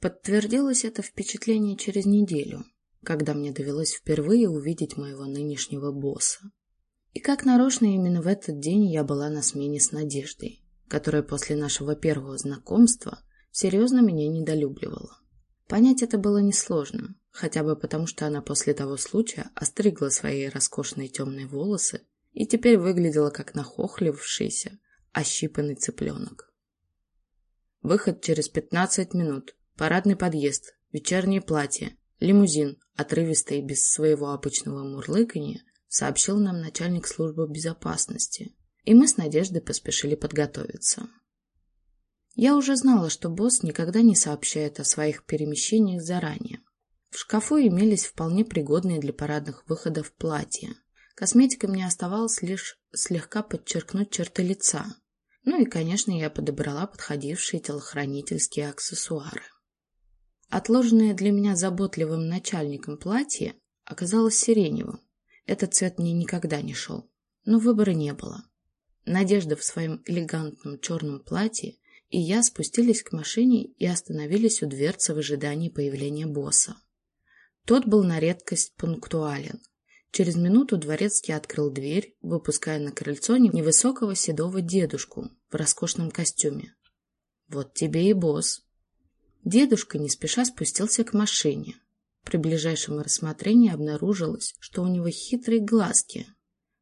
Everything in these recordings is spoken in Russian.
Подтвердилось это впечатление через неделю, когда мне довелось впервые увидеть моего нынешнего босса. И как нарочно именно в этот день я была на смене с Надеждой, которая после нашего первого знакомства серьезно меня недолюбливала. Понять это было несложно, хотя бы потому, что она после того случая остригла свои роскошные темные волосы и теперь выглядела как нахохлившийся, ощипанный цыпленок. Выход через пятнадцать минут, парадный подъезд, вечернее платье, лимузин, отрывисто и без своего обычного мурлыканья, сообщил нам начальник службы безопасности, и мы с Надеждой поспешили подготовиться. Я уже знала, что босс никогда не сообщает о своих перемещениях заранее. В шкафу имелись вполне пригодные для парадных выходов платья. Косметика мне оставалось лишь слегка подчеркнуть черты лица. Ну и, конечно, я подобрала подходившие телохранительские аксессуары. Отложенное для меня заботливым начальником платье оказалось сиреневым. Этот цвет мне никогда не шел, но выбора не было. Надежда в своем элегантном черном платье и я спустились к машине и остановились у дверцы в ожидании появления босса. Тот был на редкость пунктуален. Через минуту дворецкий открыл дверь, выпуская на крыльцо невысокого седого дедушку в роскошном костюме. «Вот тебе и босс». Дедушка не спеша спустился к машине. При ближайшем рассмотрении обнаружилось, что у него хитрые глазки,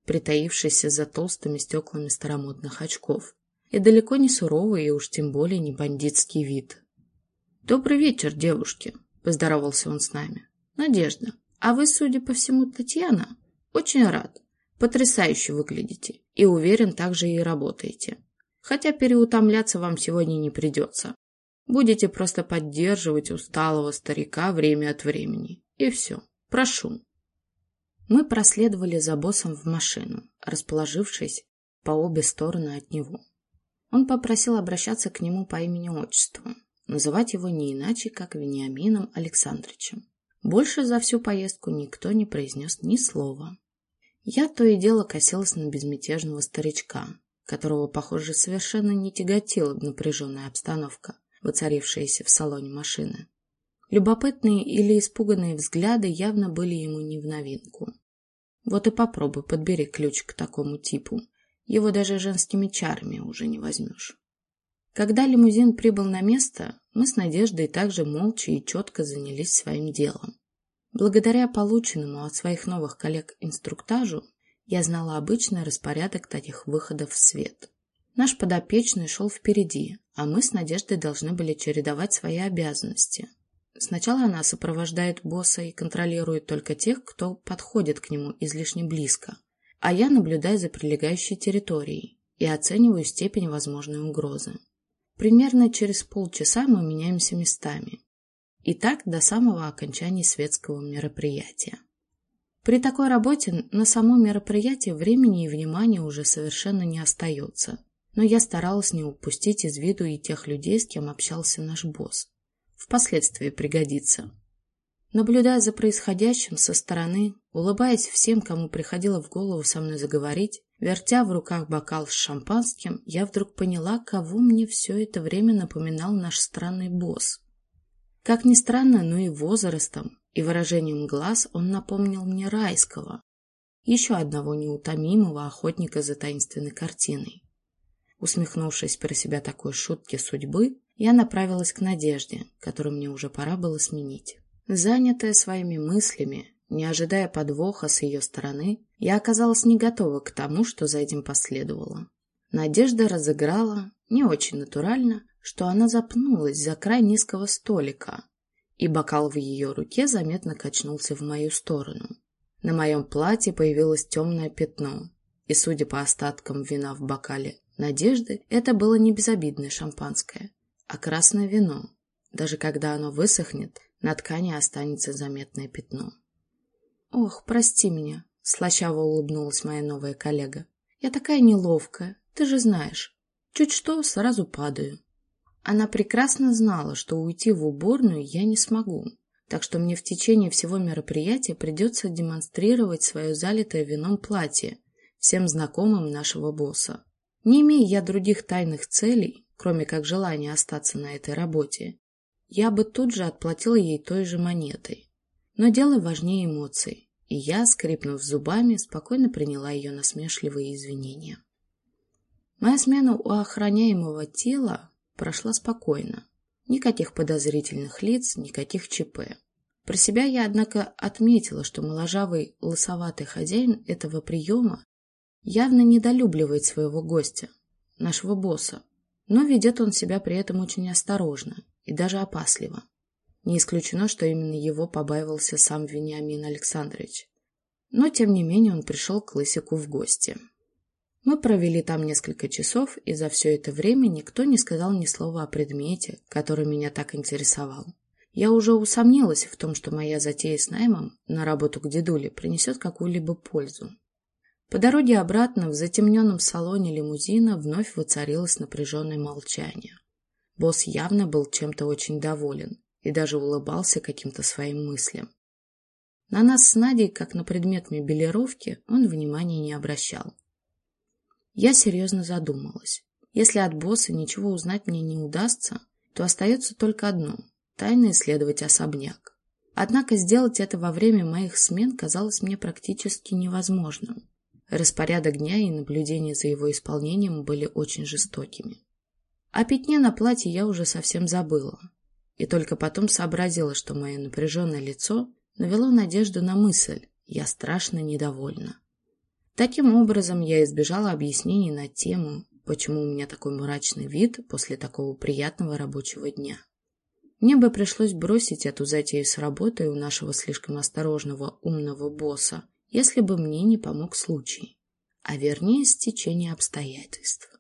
притаившиеся за толстыми стеклами старомодных очков и далеко не суровый и уж тем более не бандитский вид. «Добрый вечер, девушки», — поздоровался он с нами. «Надежда, а вы, судя по всему, Татьяна? Очень рад. Потрясающе выглядите и, уверен, также и работаете. Хотя переутомляться вам сегодня не придется. Будете просто поддерживать усталого старика время от времени. И все. Прошу». Мы проследовали за боссом в машину, расположившись по обе стороны от него. Он попросил обращаться к нему по имени-отчеству, называть его не иначе, как Вениамином Александровичем. Больше за всю поездку никто не произнес ни слова. Я то и дело косилась на безмятежного старичка, которого, похоже, совершенно не тяготила напряженная обстановка, воцарившаяся в салоне машины. Любопытные или испуганные взгляды явно были ему не в новинку. Вот и попробуй подбери ключ к такому типу, его даже женскими чарами уже не возьмешь. Когда лимузин прибыл на место, мы с Надеждой также молча и четко занялись своим делом. Благодаря полученному от своих новых коллег инструктажу, я знала обычный распорядок таких выходов в свет. Наш подопечный шел впереди, а мы с Надеждой должны были чередовать свои обязанности. Сначала она сопровождает босса и контролирует только тех, кто подходит к нему излишне близко, а я наблюдаю за прилегающей территорией и оцениваю степень возможной угрозы. Примерно через полчаса мы меняемся местами. И так до самого окончания светского мероприятия. При такой работе на само мероприятие времени и внимания уже совершенно не остается, но я старалась не упустить из виду и тех людей, с кем общался наш босс. Впоследствии пригодится. Наблюдая за происходящим со стороны, улыбаясь всем, кому приходило в голову со мной заговорить, вертя в руках бокал с шампанским, я вдруг поняла, кого мне все это время напоминал наш странный босс. Как ни странно, но и возрастом, и выражением глаз он напомнил мне райского, еще одного неутомимого охотника за таинственной картиной. Усмехнувшись про себя такой шутки судьбы, я направилась к Надежде, которую мне уже пора было сменить. Занятая своими мыслями, не ожидая подвоха с ее стороны, я оказалась не готова к тому, что за этим последовало. Надежда разыграла, не очень натурально, что она запнулась за край низкого столика, и бокал в ее руке заметно качнулся в мою сторону. На моем платье появилось темное пятно, и, судя по остаткам вина в бокале Надежды, это было не безобидное шампанское, а красное вино. Даже когда оно высохнет, на ткани останется заметное пятно. «Ох, прости меня», — слащаво улыбнулась моя новая коллега. «Я такая неловкая, ты же знаешь. Чуть что, сразу падаю». Она прекрасно знала, что уйти в уборную я не смогу, так что мне в течение всего мероприятия придется демонстрировать свое залитое вином платье всем знакомым нашего босса. Не имея я других тайных целей, кроме как желания остаться на этой работе, я бы тут же отплатила ей той же монетой. Но дело важнее эмоций, и я, скрипнув зубами, спокойно приняла ее насмешливые извинения. Моя смена у охраняемого тела прошла спокойно. Никаких подозрительных лиц, никаких ЧП. Про себя я, однако, отметила, что моложавый лысоватый хозяин этого приема явно недолюбливает своего гостя, нашего босса, но ведет он себя при этом очень осторожно и даже опасливо. Не исключено, что именно его побаивался сам Вениамин Александрович. Но, тем не менее, он пришел к Лысику в гости. Мы провели там несколько часов, и за все это время никто не сказал ни слова о предмете, который меня так интересовал. Я уже усомнилась в том, что моя затея с наймом на работу к дедуле принесет какую-либо пользу. По дороге обратно в затемненном салоне лимузина вновь воцарилось напряженное молчание. Босс явно был чем-то очень доволен и даже улыбался каким-то своим мыслям. На нас с Надей, как на предмет мебелировки, он внимания не обращал. Я серьезно задумалась. Если от босса ничего узнать мне не удастся, то остается только одно – тайно исследовать особняк. Однако сделать это во время моих смен казалось мне практически невозможным. Распорядок дня и наблюдение за его исполнением были очень жестокими. О пятне на платье я уже совсем забыла. И только потом сообразила, что мое напряженное лицо навело надежду на мысль «я страшно недовольна». Таким образом, я избежала объяснений на тему, почему у меня такой мрачный вид после такого приятного рабочего дня. Мне бы пришлось бросить эту затею с работой у нашего слишком осторожного умного босса если бы мне не помог случай, а вернее стечение обстоятельств.